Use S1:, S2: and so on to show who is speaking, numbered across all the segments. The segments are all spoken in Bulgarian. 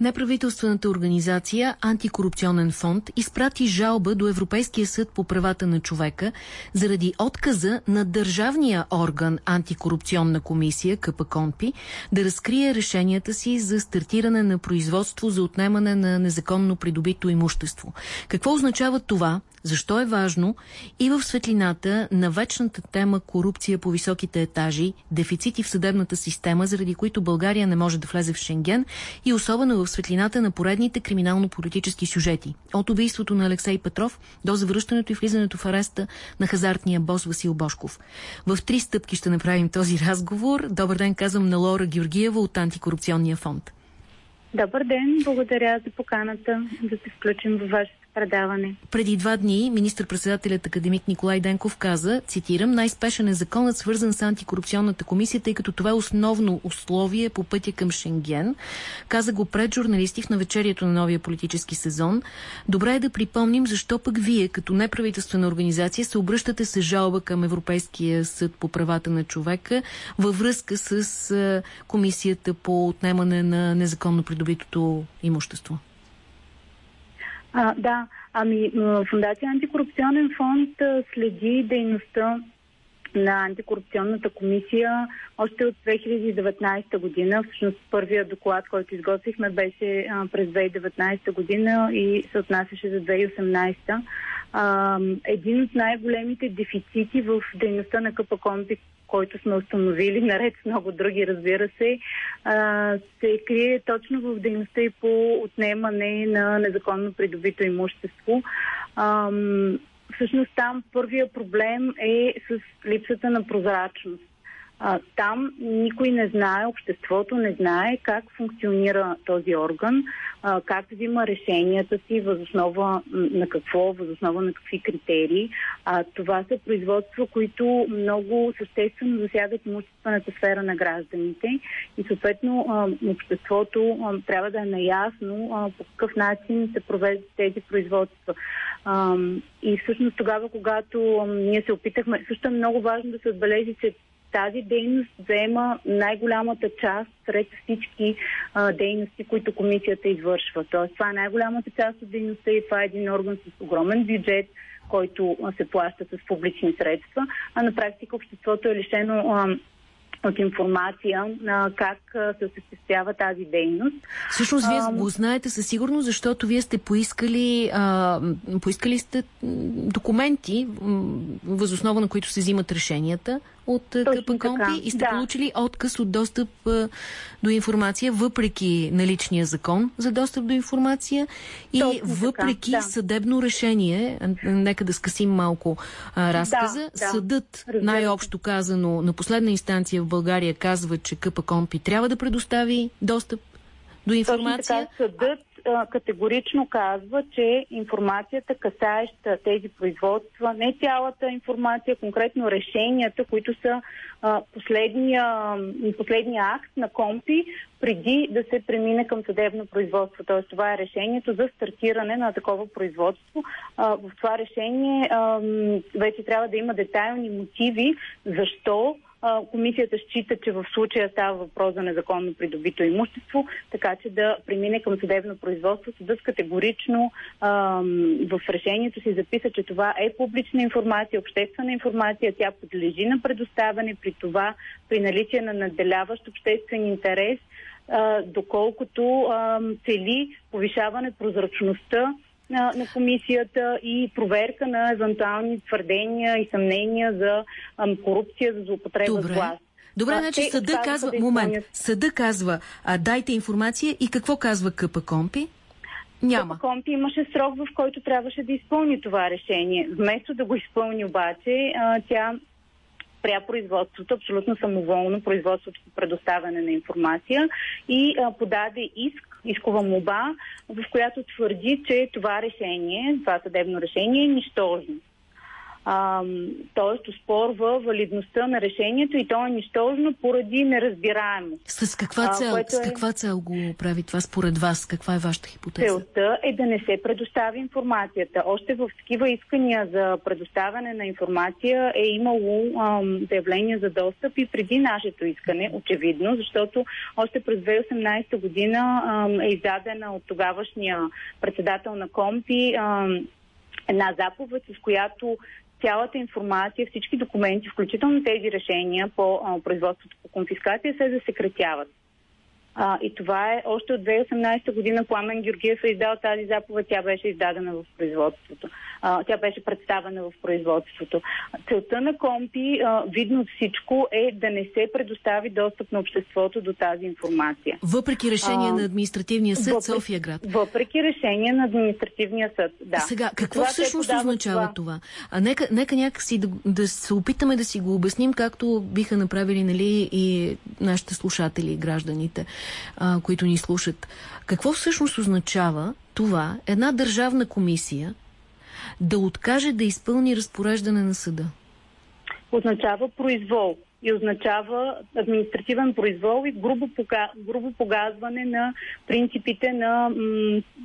S1: Неправителствената организация Антикорупционен фонд изпрати жалба до Европейския съд по правата на човека заради отказа на държавния орган Антикорупционна комисия КПКОНПИ да разкрие решенията си за стартиране на производство за отнемане на незаконно придобито имущество. Какво означава това защо е важно и в светлината на вечната тема корупция по високите етажи, дефицити в съдебната система, заради които България не може да влезе в Шенген и особено в светлината на поредните криминално-политически сюжети. От убийството на Алексей Петров до завръщането и влизането в ареста на хазартния бос Васил Бошков. В три стъпки ще направим този разговор. Добър ден, казвам на Лора Георгиева от Антикорупционния фонд.
S2: Добър ден, благодаря за поканата да се включим в вашето предаване.
S1: Преди два дни министр-председателят академик Николай Денков каза, цитирам, най-спешен е законът свързан с антикорупционната комисия, тъй като това е основно условие по пътя към Шенген. Каза го пред журналисти в навечерието на новия политически сезон. Добре е да припомним защо пък вие, като неправителствена организация, се обръщате с жалба към Европейския съд по правата на човека във връзка с комисията по отнемане на незаконно придобитото имущество.
S2: А, да, ами Фундация Антикорупционен фонд следи дейността на антикорупционната комисия още от 2019 година. Всъщност първия доклад, който изготвихме, беше през 2019 година и се отнасяше за 2018. А, един от най-големите дефицити в дейността на КПКОНПИ, който сме установили, наред с много други, разбира се, се крие точно в дейността и по отнемане на незаконно придобито имущество. Всъщност там първия проблем е с липсата на прозрачност. А, там никой не знае, обществото не знае как функционира този орган, а, как взима решенията си, възоснова на какво, възоснова на какви критерии. А, това са производства, които много съществено засягат имуществената сфера на гражданите и съответно а, обществото а, трябва да е наясно а, по какъв начин се провеждат тези производства. А, и всъщност тогава, когато а, ние се опитахме, също е много важно да се отбележи, че тази дейност заема най-голямата част сред всички а, дейности, които комисията извършва. Тоест, това е най-голямата част от дейността и това е един орган с огромен бюджет, който се плаща с публични средства, а на практика обществото е лишено а, от информация а, как се осъществява тази дейност.
S1: Всъщност, вие го знаете със сигурност, защото вие сте поискали, а, поискали сте документи, възоснова на които се взимат решенията от КПКОМПИ и сте да. получили отказ от достъп до информация, въпреки наличния закон за достъп до информация и Точно въпреки така, да. съдебно решение, нека да скъсим малко а, разказа, да, съдът, най-общо казано, на последна инстанция в България казва, че КПКОМПИ трябва да предостави достъп до информация.
S2: Точно така, съдът категорично казва, че информацията, касаеща тези производства, не цялата информация, конкретно решенията, които са последния, последния акт на КОМПИ, преди да се премине към съдебно производство. Т.е. това е решението за стартиране на такова производство. В това решение вече трябва да има детайлни мотиви защо комисията счита, че в случая става въпрос за незаконно придобито имущество, така че да премине към съдебно производство. Съдът категорично в решението си записа, че това е публична информация, обществена информация, тя подлежи на предоставяне при това, при наличие на наделяващ обществен интерес, доколкото цели повишаване прозрачността на, на комисията и проверка на евентуални твърдения и съмнения за ам, корупция, за злоупотреба с власт.
S1: Добре, а, значи съда казва, да момент, съда казва, а дайте информация и какво казва КПКОМПИ? Няма.
S2: КПКОМПИ имаше срок, в който трябваше да изпълни това решение. Вместо да го изпълни обаче, а, тя спря производството, абсолютно самоволно производството по предоставяне на информация и а, подаде иск, искова моба, в която твърди, че това решение, това съдебно решение е нищожно. т.е. спорва валидността на решението и то е нищожно поради неразбираемост.
S1: С каква цел, а, с е... каква цел го прави това според вас? Каква е вашата хипотеза?
S2: Целта е да не се предостави информацията. Още в такива искания за предоставяне на информация е имало ам, заявление за достъп и преди нашето искане, очевидно, защото още през 2018 година ам, е издадена от тогавашния председател на Компи ам, една заповед, с която цялата информация, всички документи, включително тези решения по а, производството по конфискация, се засекретяват. А, и това е още от 2018 година Пламен Георгиев е издал тази заповед, тя беше издадена в производството. А, тя беше представена в производството. Целта на Компи, а, видно от всичко, е да не се предостави достъп на обществото до тази информация.
S1: Въпреки решение а, на административния съд въпреки, София град.
S2: Въпреки решение на административния съд, да.
S1: Сега, какво това всъщност означава това? това? А нека, нека някакси да, да се опитаме да си го обясним, както биха направили нали, и нашите слушатели и гражданите а, които ни слушат. Какво всъщност означава това една държавна комисия да откаже да изпълни разпореждане на съда?
S2: Означава произвол и означава административен произвол и грубо, пога, грубо погазване на принципите на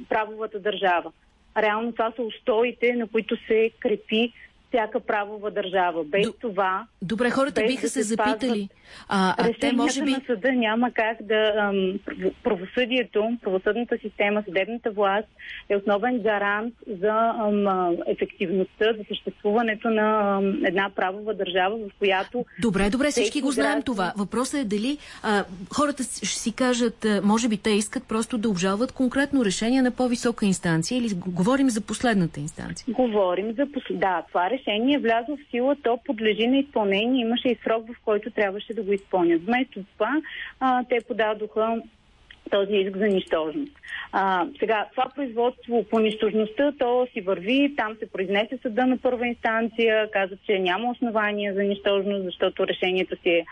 S2: правовата държава. Реално това са устоите, на които се крепи всяка правова държава. Без Д... това...
S1: Добре, хората биха да се, запитали. А, а те може би...
S2: на съда няма как да... Ам, правосъдието, правосъдната система, съдебната власт е основен гарант за ам, ефективността, за съществуването на ам, една правова държава, в която...
S1: Добре, добре, всички го знаем граждан... това. Въпросът е дали а, хората ще си кажат, може би те искат просто да обжалват конкретно решение на по-висока инстанция или говорим за последната инстанция?
S2: Говорим за... Да, това решение е влязло в сила, то подлежи на изпълнение, имаше и срок, в който трябваше да го изпълнят. Вместо това, а, те подадоха този иск за нищожност. А, сега, това производство по нищожността, то си върви, там се произнесе съда на първа инстанция, каза, че няма основания за нищожност, защото решението си е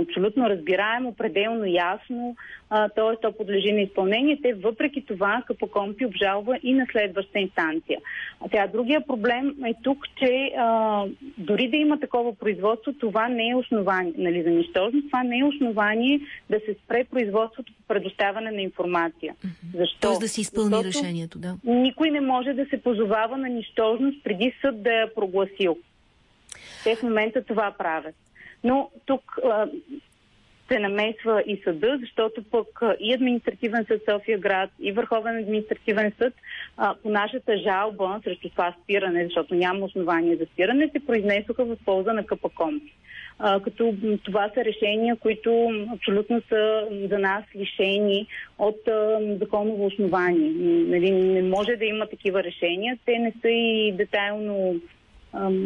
S2: абсолютно разбираемо, пределно ясно, т.е. то подлежи на изпълнение. Те въпреки това КПКОМПИ обжалва и на следваща инстанция. А сега другия проблем е тук, че а, дори да има такова производство, това не е основание нали, за нищожност, това не е основание да се спре производството по предоставяне на информация.
S1: Защо? Тоест да се изпълни Защото решението, да.
S2: Никой не може да се позовава на нищожност преди съд да е прогласил. Те в момента това правят. Но тук се намесва и съда, защото пък и административен съд София град, и Върховен административен съд а, по нашата жалба срещу това спиране, защото няма основание за спиране, се произнесоха в полза на КПКОМ. Като това са решения, които абсолютно са за нас лишени от а, законово основание. Нали, не може да има такива решения. Те не са и детайлно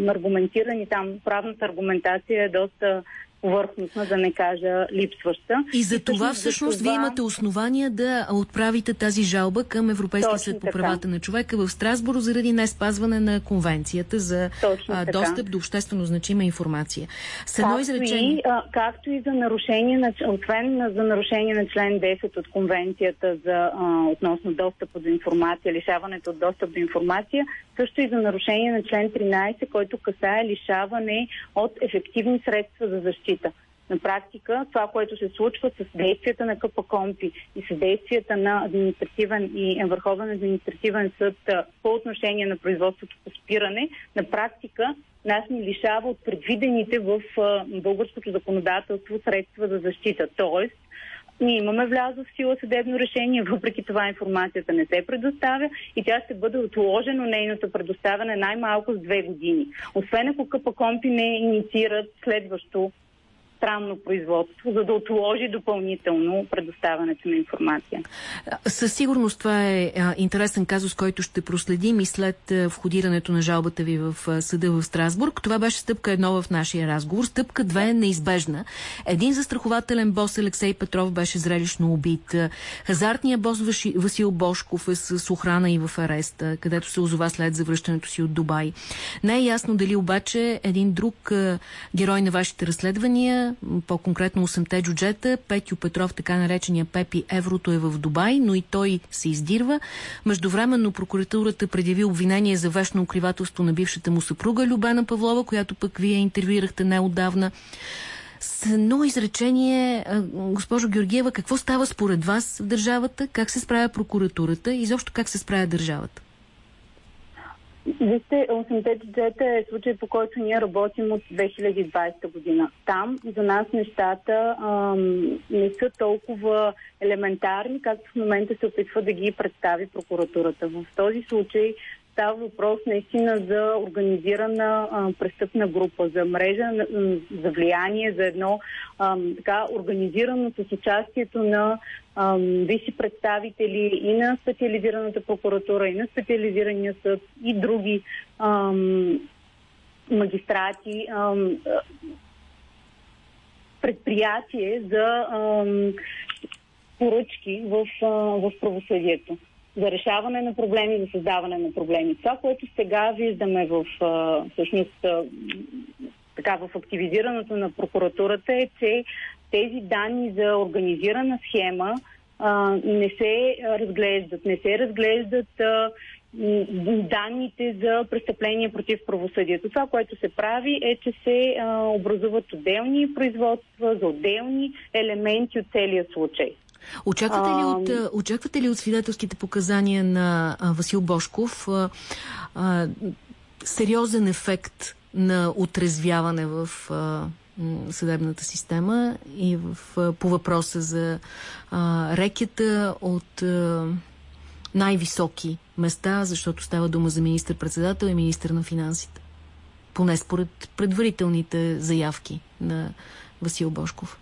S2: аргументирани. Там правната аргументация е доста повърхностна, да не кажа липсваща.
S1: И за това всъщност за това... вие имате основания да отправите тази жалба към Европейския съд по правата на човека в Страсбург заради не спазване на конвенцията за а, достъп до обществено значима информация.
S2: С едно както, изречение... и, а, както и за нарушение, на, освен за нарушение на член 10 от конвенцията за, а, относно достъп до информация, лишаването от достъп до информация, също и за нарушение на член 13, който касае лишаване от ефективни средства за защита. На практика това, което се случва с действията на КПКОМПИ и с действията на административен и Върховен административен съд по отношение на производството по спиране, на практика нас ни лишава от предвидените в българското законодателство средства за защита. Тоест, ние имаме влязло в сила съдебно решение, въпреки това информацията не се предоставя и тя ще бъде отложено нейното предоставяне най-малко с две години. Освен ако КПКОМПИ не инициират следващо странно производство, за да отложи допълнително предоставянето на информация.
S1: Със сигурност това е интересен казус, който ще проследим и след входирането на жалбата ви в съда в Страсбург. Това беше стъпка едно в нашия разговор. Стъпка две е неизбежна. Един застрахователен бос Алексей Петров беше зрелищно убит. Хазартният бос Васил Бошков е с охрана и в ареста, където се озова след завръщането си от Дубай. Не е ясно дали обаче един друг герой на вашите разследвания по-конкретно 8-те джуджета. Петю Петров, така наречения Пепи Еврото е в Дубай, но и той се издирва. Междувременно прокуратурата предяви обвинение за вечно укривателство на бившата му съпруга Любена Павлова, която пък вие интервюирахте неодавна. С едно изречение, госпожо Георгиева, какво става според вас в държавата? Как се справя прокуратурата и защо как се справя държавата?
S2: Вижте, 8-те бюджета е случай, по който ние работим от 2020 година. Там за нас нещата ам, не са толкова елементарни, както в момента се опитва да ги представи прокуратурата. В този случай Става въпрос наистина за организирана а, престъпна група, за мрежа, за влияние, за едно а, така организирано с участието на а, висши представители и на специализираната прокуратура, и на специализирания съд, и други а, магистрати. А, предприятие за а, поръчки в, а, в правосъдието за решаване на проблеми, за създаване на проблеми. Това, което сега виждаме в, всъщност, така, в активизирането на прокуратурата е, че тези данни за организирана схема не се разглеждат. Не се разглеждат данните за престъпления против правосъдието. Това, което се прави е, че се образуват отделни производства за отделни елементи от целия случай.
S1: Очаквате ли, от, очаквате ли от свидетелските показания на Васил Бошков а, а, сериозен ефект на отрезвяване в а, съдебната система и в, а, по въпроса за а, рекета от а, най-високи места, защото става дума за министър-председател и министър на финансите? Поне според предварителните заявки на Васил Бошков.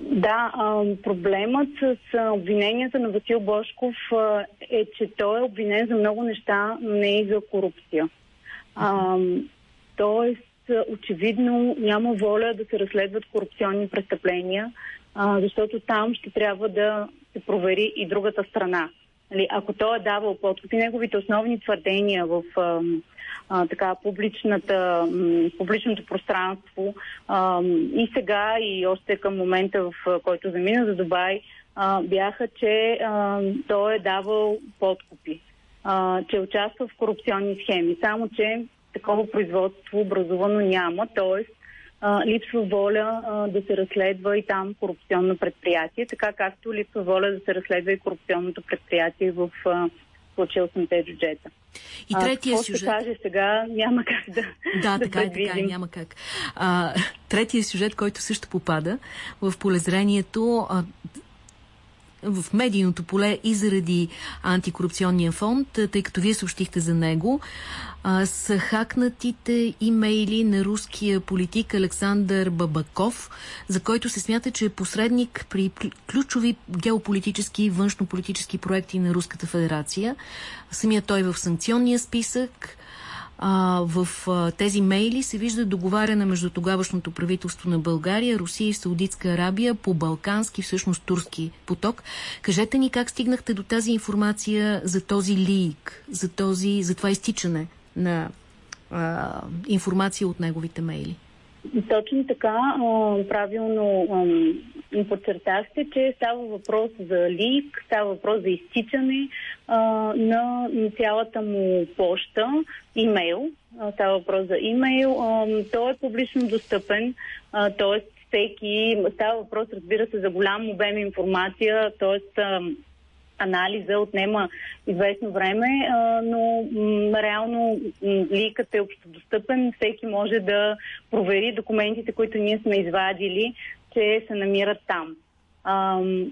S2: Да, проблемът с обвиненията на Васил Бошков е, че той е обвинен за много неща, но не и за корупция. тоест, очевидно няма воля да се разследват корупционни престъпления, защото там ще трябва да се провери и другата страна. Нали, ако той е давал подкупи, неговите основни твърдения в а, така, публичната, публичното пространство а, и сега и още към момента, в който замина за Дубай, а, бяха, че а, той е давал подкупи, а, че участва в корупционни схеми. Само, че такова производство образувано няма, т.е. липсва воля а, да се разследва и там корупционно предприятие, така както липсва воля да се разследва и корупционното предприятие в а, случая 8 бюджета.
S1: И третия а, сюжет...
S2: каже сега, няма как да
S1: Да,
S2: да
S1: така е, така е, няма как. А, третия сюжет, който също попада в полезрението, а, в медийното поле и заради антикорупционния фонд, тъй като вие съобщихте за него, са хакнатите имейли на руския политик Александър Бабаков, за който се смята, че е посредник при ключови геополитически и външнополитически проекти на Руската федерация. Самия той в санкционния списък, а, в а, тези мейли се вижда договаряне между тогавашното правителство на България, Русия и Саудитска Арабия по балкански, всъщност турски поток. Кажете ни как стигнахте до тази информация за този лик, за, този, за това изтичане на а, информация от неговите мейли?
S2: Точно така, правилно подчертахте, че става въпрос за лик, става въпрос за изтичане на цялата му поща, имейл. Става въпрос за имейл. Той е публично достъпен, т.е. всеки, става въпрос, разбира се, за голям обем информация, т.е анализа отнема известно време, но реално ликът е общодостъпен. Всеки може да провери документите, които ние сме извадили, че се намират там.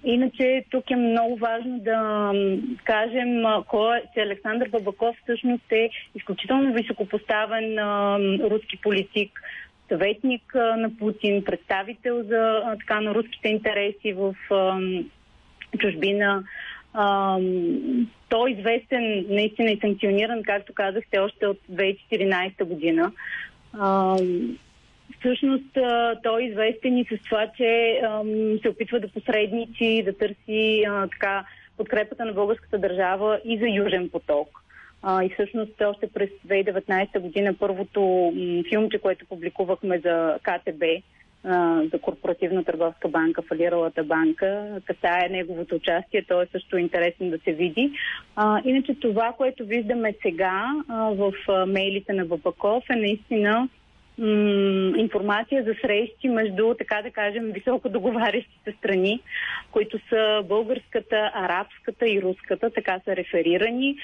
S2: Иначе тук е много важно да кажем, е, че Александър Бабаков всъщност е изключително високопоставен руски политик, съветник на Путин, представител за така на руските интереси в чужбина. Той е известен, наистина и санкциониран, както казахте, още от 2014 година. Всъщност той е известен и с това, че се опитва да посредничи, да търси така подкрепата на българската държава и за Южен поток. И всъщност още през 2019 година първото м, филмче, което публикувахме за КТБ, за корпоративна търговска банка, фалиралата банка, касае неговото участие, то е също интересно да се види. Иначе това, което виждаме сега в мейлите на Бабаков е наистина информация за срещи между, така да кажем, високо договарящите страни, които са българската, арабската и руската, така са реферирани.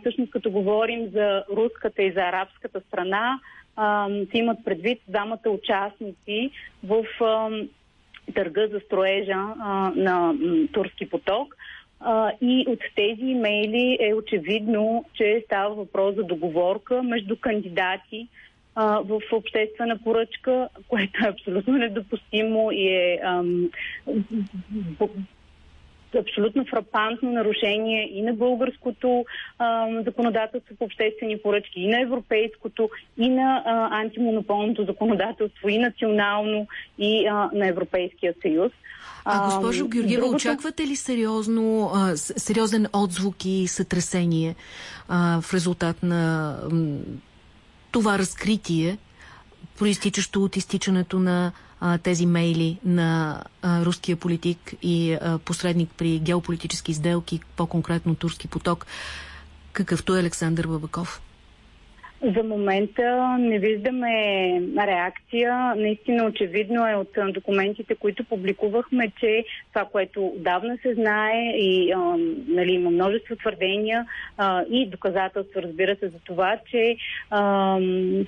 S2: Всъщност, като говорим за руската и за арабската страна, а, се имат предвид двамата участници в търга за строежа на Турски поток. И от тези имейли е очевидно, че става въпрос за договорка между кандидати, а, в обществена поръчка, което е абсолютно недопустимо и е ам, абсолютно фрапантно нарушение и на българското ам, законодателство по обществени поръчки, и на европейското, и на а, антимонополното законодателство, и национално, и а, на Европейския съюз.
S1: А, госпожо Георгиева, другото... очаквате ли сериозно, а, сериозен отзвук и сътресение а, в резултат на това разкритие, проистичащо от изтичането на а, тези мейли на а, руския политик и а, посредник при геополитически сделки, по-конкретно Турски поток, какъвто е Александър Бабаков?
S2: За момента не виждаме реакция. Наистина очевидно е от документите, които публикувахме, че това, което отдавна се знае и а, нали, има множество твърдения а, и доказателства, разбира се, за това, че а,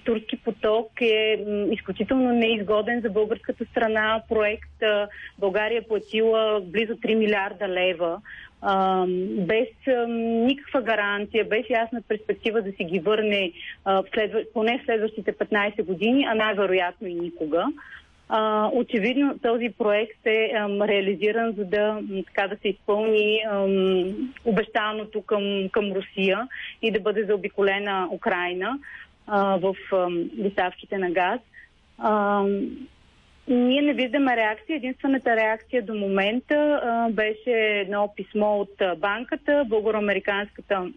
S2: Турски поток е изключително неизгоден за българската страна. Проект а, България е платила близо 3 милиарда лева без никаква гаранция, без ясна перспектива да си ги върне поне в следващите 15 години, а най-вероятно и никога. Очевидно този проект е реализиран за да, така, да се изпълни обещаното към, към Русия и да бъде заобиколена Украина в доставките на газ. Ние не виждаме реакция. Единствената реакция до момента а, беше едно писмо от а, банката, българо-американската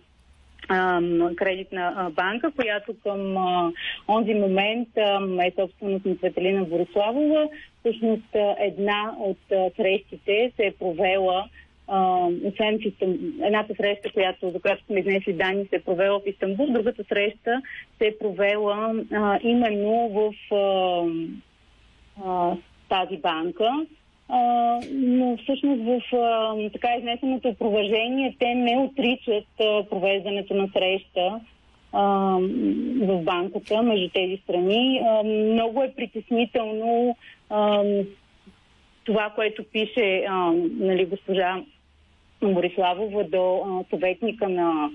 S2: кредитна банка, която към а, онзи момент а, е собственост на Светелина Бориславова. Всъщност една от а, срещите се е провела освен едната среща, която, за която сме изнесли данни, се е провела в Истанбул, другата среща се е провела uh, именно в uh, а, тази банка. А, но всъщност в а, така изнесеното опровержение те не отричат а, провеждането на среща в банката между тези страни. Много е притеснително това, което пише нали, госпожа Бориславова до съветника на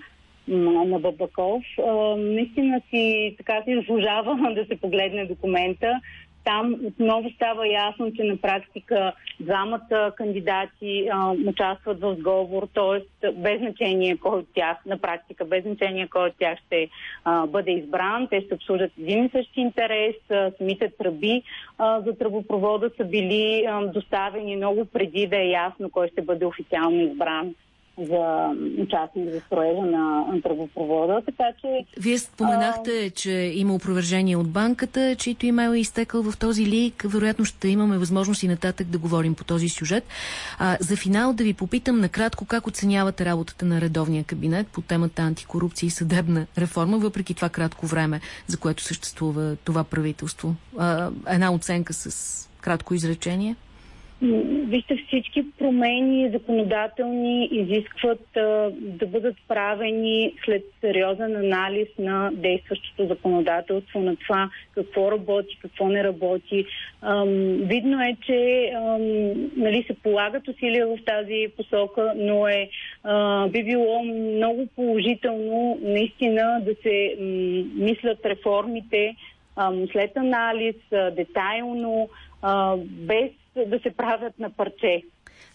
S2: на, на Бабаков. А, наистина си така си заслужава да се погледне документа там отново става ясно, че на практика двамата кандидати а, участват в сговор, т.е. без значение кой от тях, на практика без значение кой от тях ще а, бъде избран, те ще обслужат един и същи интерес, а, самите тръби а, за тръбопровода са били а, доставени много преди да е ясно кой ще бъде официално избран за участник за строежа на тръбопровода, така че...
S1: Вие споменахте, а... че има опровержение от банката, чийто имейл е изтекал в този лик. Вероятно ще имаме възможност и нататък да говорим по този сюжет. А, за финал да ви попитам накратко как оценявате работата на редовния кабинет по темата антикорупция и съдебна реформа, въпреки това кратко време, за което съществува това правителство. А, една оценка с кратко изречение?
S2: Вижте, всички промени законодателни изискват а, да бъдат правени след сериозен анализ на действащото законодателство, на това какво работи, какво не работи. Ам, видно е, че ам, нали, се полагат усилия в тази посока, но е, а, би било много положително наистина да се м, мислят реформите ам, след анализ, детайлно, а, без да се правят на парче.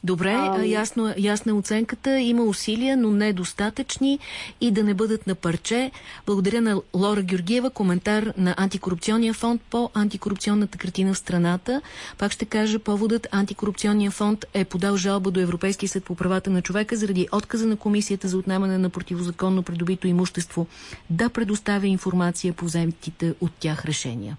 S1: Добре, а, ясно, ясна е оценката. Има усилия, но недостатъчни и да не бъдат на парче. Благодаря на Лора Георгиева, коментар на Антикорупционния фонд по антикорупционната картина в страната. Пак ще кажа, поводът Антикорупционния фонд е подал жалба до Европейския съд по правата на човека заради отказа на Комисията за отнемане на противозаконно придобито имущество да предоставя информация по вземтите от тях решения.